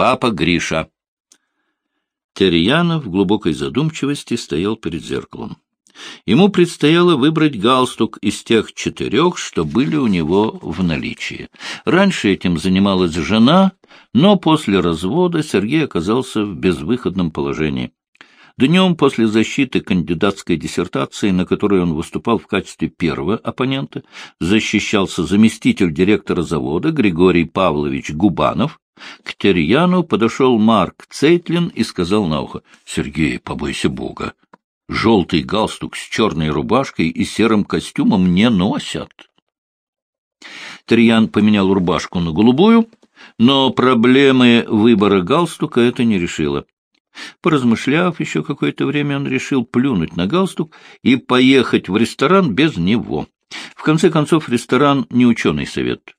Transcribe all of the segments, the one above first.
Папа Гриша. Терьянов в глубокой задумчивости стоял перед зеркалом. Ему предстояло выбрать галстук из тех четырех, что были у него в наличии. Раньше этим занималась жена, но после развода Сергей оказался в безвыходном положении. Днем после защиты кандидатской диссертации, на которой он выступал в качестве первого оппонента, защищался заместитель директора завода Григорий Павлович Губанов. К Терьяну подошел Марк Цейтлин и сказал на ухо, «Сергей, побойся Бога, желтый галстук с черной рубашкой и серым костюмом не носят». Терьян поменял рубашку на голубую, но проблемы выбора галстука это не решило. Поразмышляв еще какое-то время, он решил плюнуть на галстук и поехать в ресторан без него. В конце концов, ресторан — не ученый совет.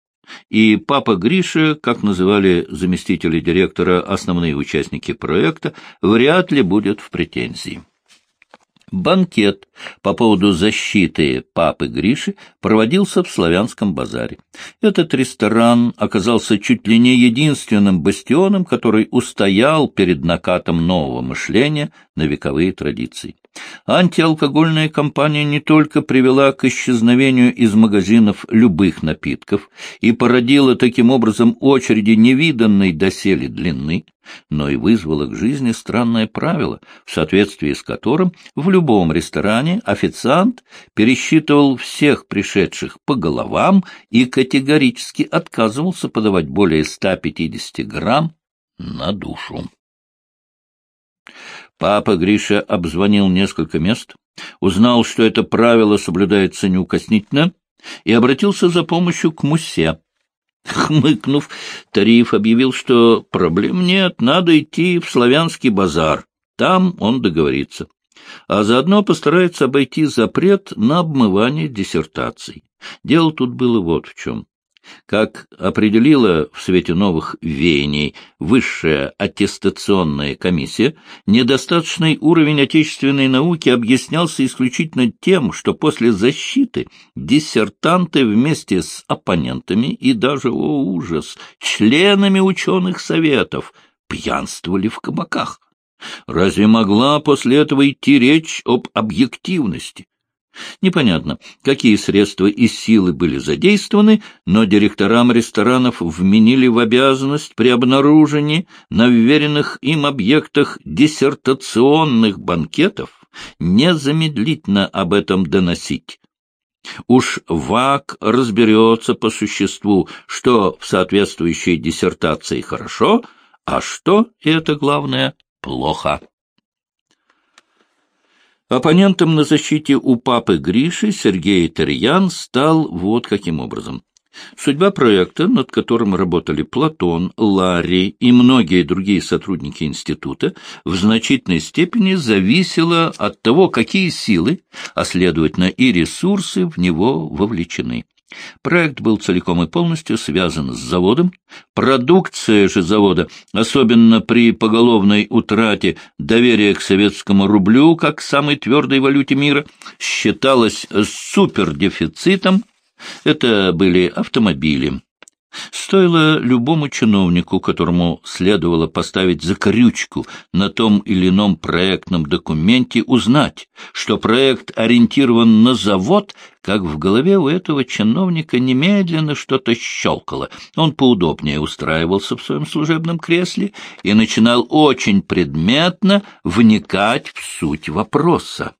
И папа Гриша, как называли заместители директора основные участники проекта, вряд ли будет в претензии. Банкет по поводу защиты папы Гриши проводился в Славянском базаре. Этот ресторан оказался чуть ли не единственным бастионом, который устоял перед накатом нового мышления на вековые традиции. Антиалкогольная кампания не только привела к исчезновению из магазинов любых напитков и породила таким образом очереди невиданной доселе длины, но и вызвала к жизни странное правило, в соответствии с которым в любом ресторане официант пересчитывал всех пришедших по головам и категорически отказывался подавать более 150 грамм на душу. Папа Гриша обзвонил несколько мест, узнал, что это правило соблюдается неукоснительно, и обратился за помощью к Мусе. Хмыкнув, Тариф объявил, что проблем нет, надо идти в славянский базар. Там он договорится. А заодно постарается обойти запрет на обмывание диссертаций. Дело тут было вот в чем. Как определила в свете новых веяний высшая аттестационная комиссия, недостаточный уровень отечественной науки объяснялся исключительно тем, что после защиты диссертанты вместе с оппонентами и даже, о ужас, членами ученых советов пьянствовали в кабаках. Разве могла после этого идти речь об объективности? Непонятно, какие средства и силы были задействованы, но директорам ресторанов вменили в обязанность при обнаружении на вверенных им объектах диссертационных банкетов незамедлительно об этом доносить. Уж ВАК разберется по существу, что в соответствующей диссертации хорошо, а что, и это главное, плохо. Оппонентом на защите у папы Гриши Сергей Тарьян стал вот каким образом. Судьба проекта, над которым работали Платон, Ларри и многие другие сотрудники института, в значительной степени зависела от того, какие силы, а следовательно и ресурсы в него вовлечены. Проект был целиком и полностью связан с заводом. Продукция же завода, особенно при поголовной утрате доверия к советскому рублю как самой твердой валюте мира, считалась супердефицитом. Это были автомобили, Стоило любому чиновнику, которому следовало поставить закорючку на том или ином проектном документе, узнать, что проект ориентирован на завод, как в голове у этого чиновника немедленно что-то щелкало. Он поудобнее устраивался в своем служебном кресле и начинал очень предметно вникать в суть вопроса.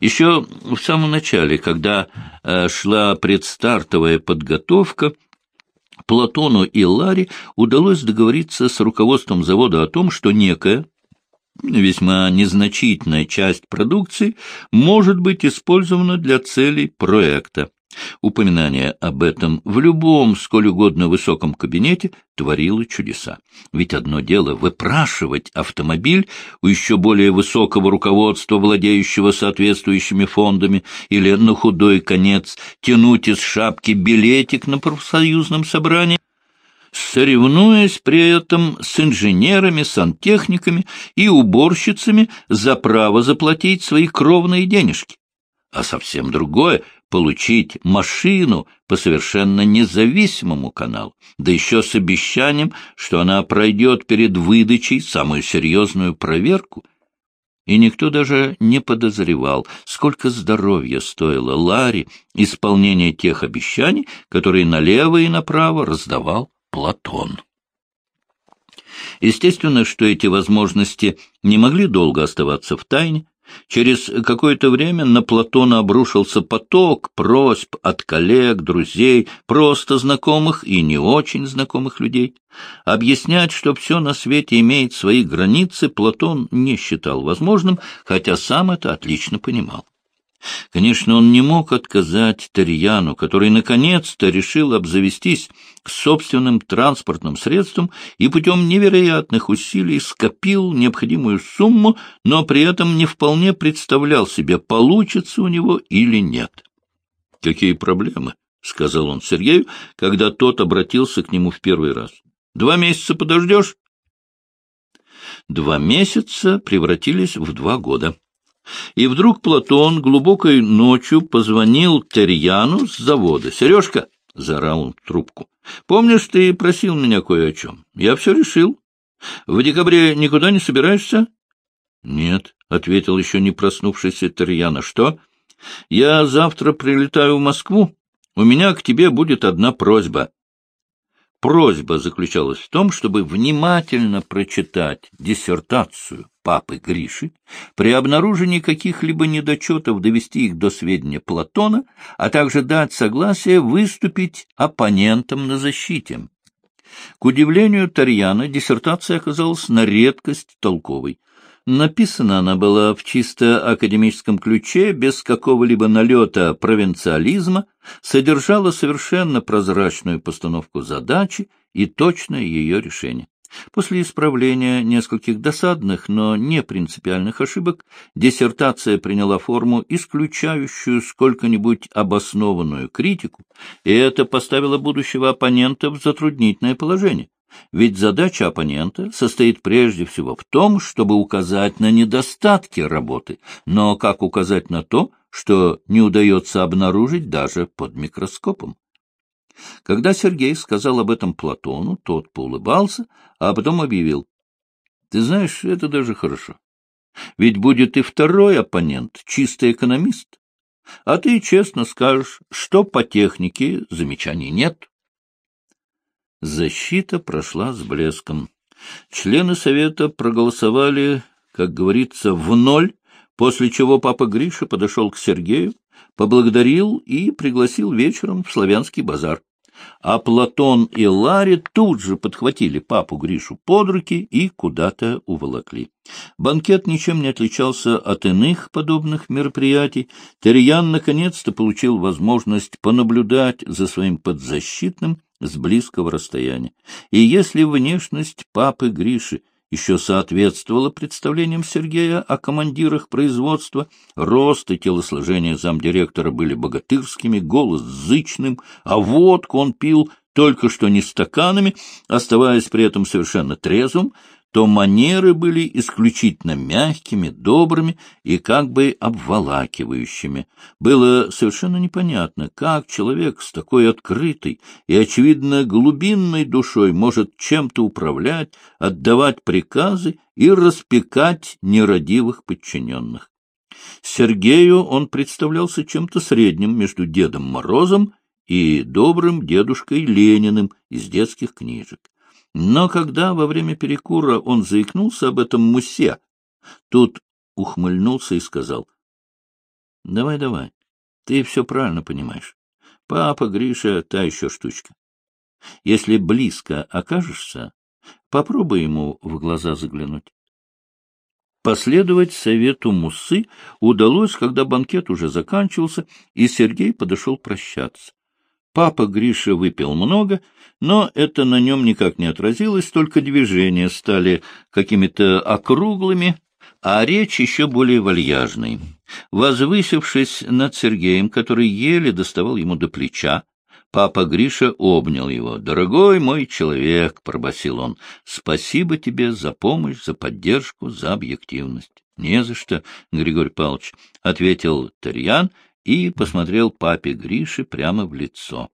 Еще в самом начале, когда э, шла предстартовая подготовка, Платону и Ларе удалось договориться с руководством завода о том, что некая, весьма незначительная часть продукции может быть использована для целей проекта. Упоминание об этом в любом, сколь угодно высоком кабинете творило чудеса. Ведь одно дело выпрашивать автомобиль у еще более высокого руководства, владеющего соответствующими фондами, или на худой конец тянуть из шапки билетик на профсоюзном собрании, соревнуясь при этом с инженерами, сантехниками и уборщицами за право заплатить свои кровные денежки. А совсем другое получить машину по совершенно независимому каналу, да еще с обещанием, что она пройдет перед выдачей самую серьезную проверку. И никто даже не подозревал, сколько здоровья стоило Ларе исполнение тех обещаний, которые налево и направо раздавал Платон. Естественно, что эти возможности не могли долго оставаться в тайне, Через какое-то время на Платона обрушился поток просьб от коллег, друзей, просто знакомых и не очень знакомых людей. Объяснять, что все на свете имеет свои границы, Платон не считал возможным, хотя сам это отлично понимал. Конечно, он не мог отказать Тарьяну, который наконец-то решил обзавестись собственным транспортным средством и путем невероятных усилий скопил необходимую сумму, но при этом не вполне представлял себе, получится у него или нет. — Какие проблемы? — сказал он Сергею, когда тот обратился к нему в первый раз. — Два месяца подождешь? Два месяца превратились в два года. И вдруг Платон глубокой ночью позвонил Терьяну с завода. — Сережка! — заорал он в трубку. — Помнишь, ты просил меня кое о чем? Я все решил. В декабре никуда не собираешься? — Нет, — ответил еще не проснувшийся Терьяна. — Что? — Я завтра прилетаю в Москву. У меня к тебе будет одна просьба. Просьба заключалась в том, чтобы внимательно прочитать диссертацию папы Гриши, при обнаружении каких-либо недочетов довести их до сведения Платона, а также дать согласие выступить оппонентом на защите. К удивлению Тарьяна диссертация оказалась на редкость толковой. Написана она была в чисто академическом ключе, без какого-либо налета провинциализма, содержала совершенно прозрачную постановку задачи и точное ее решение. После исправления нескольких досадных, но не принципиальных ошибок, диссертация приняла форму, исключающую сколько-нибудь обоснованную критику, и это поставило будущего оппонента в затруднительное положение. Ведь задача оппонента состоит прежде всего в том, чтобы указать на недостатки работы, но как указать на то, что не удается обнаружить даже под микроскопом. Когда Сергей сказал об этом Платону, тот поулыбался, а потом объявил. — Ты знаешь, это даже хорошо. Ведь будет и второй оппонент, чистый экономист. А ты честно скажешь, что по технике замечаний нет. Защита прошла с блеском. Члены совета проголосовали, как говорится, в ноль, после чего папа Гриша подошел к Сергею, поблагодарил и пригласил вечером в славянский базар. А Платон и Ларри тут же подхватили папу Гришу под руки и куда-то уволокли. Банкет ничем не отличался от иных подобных мероприятий. Терьян наконец-то получил возможность понаблюдать за своим подзащитным, с близкого расстояния. И если внешность папы Гриши еще соответствовала представлениям Сергея о командирах производства, рост и телосложение замдиректора были богатырскими, голос зычным, а водку он пил только что не стаканами, оставаясь при этом совершенно трезвым, то манеры были исключительно мягкими, добрыми и как бы обволакивающими. Было совершенно непонятно, как человек с такой открытой и, очевидно, глубинной душой может чем-то управлять, отдавать приказы и распекать нерадивых подчиненных. Сергею он представлялся чем-то средним между Дедом Морозом и добрым дедушкой Лениным из детских книжек. Но когда во время перекура он заикнулся об этом мусе, тут ухмыльнулся и сказал, — Давай, давай, ты все правильно понимаешь. Папа, Гриша, та еще штучка. Если близко окажешься, попробуй ему в глаза заглянуть. Последовать совету Мусы удалось, когда банкет уже заканчивался, и Сергей подошел прощаться. Папа Гриша выпил много, но это на нем никак не отразилось, только движения стали какими-то округлыми, а речь еще более вальяжной. Возвысившись над Сергеем, который еле доставал ему до плеча, папа Гриша обнял его. «Дорогой мой человек», — пробасил он, — «спасибо тебе за помощь, за поддержку, за объективность». — Не за что, Григорий Павлович, — ответил Тарьян и посмотрел папе Грише прямо в лицо.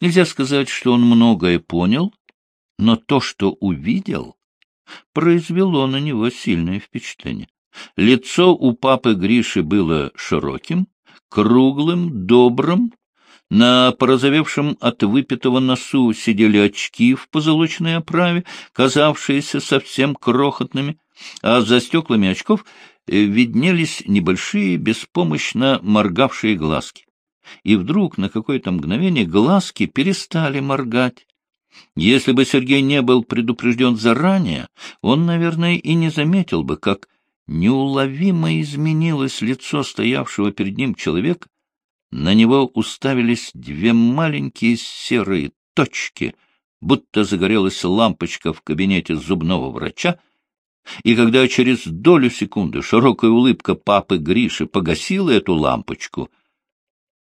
Нельзя сказать, что он многое понял, но то, что увидел, произвело на него сильное впечатление. Лицо у папы Гриши было широким, круглым, добрым, на порозовевшем от выпитого носу сидели очки в позолоченной оправе, казавшиеся совсем крохотными, а за стеклами очков виднелись небольшие, беспомощно моргавшие глазки. И вдруг на какое-то мгновение глазки перестали моргать. Если бы Сергей не был предупрежден заранее, он, наверное, и не заметил бы, как неуловимо изменилось лицо стоявшего перед ним человека, на него уставились две маленькие серые точки, будто загорелась лампочка в кабинете зубного врача, и когда через долю секунды широкая улыбка папы Гриши погасила эту лампочку,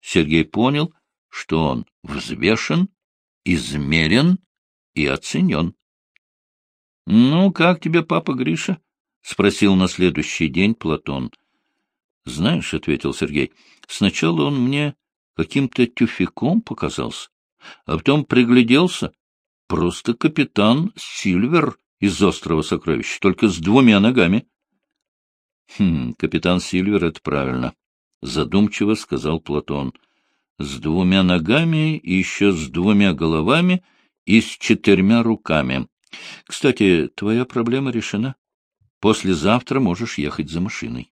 Сергей понял, что он взвешен, измерен и оценен. — Ну, как тебе, папа Гриша? — спросил на следующий день Платон. — Знаешь, — ответил Сергей, — сначала он мне каким-то тюфяком показался, а потом пригляделся. Просто капитан Сильвер из острова сокровищ, только с двумя ногами. — Хм, капитан Сильвер, это правильно, — задумчиво сказал Платон. — С двумя ногами и еще с двумя головами и с четырьмя руками. Кстати, твоя проблема решена. Послезавтра можешь ехать за машиной.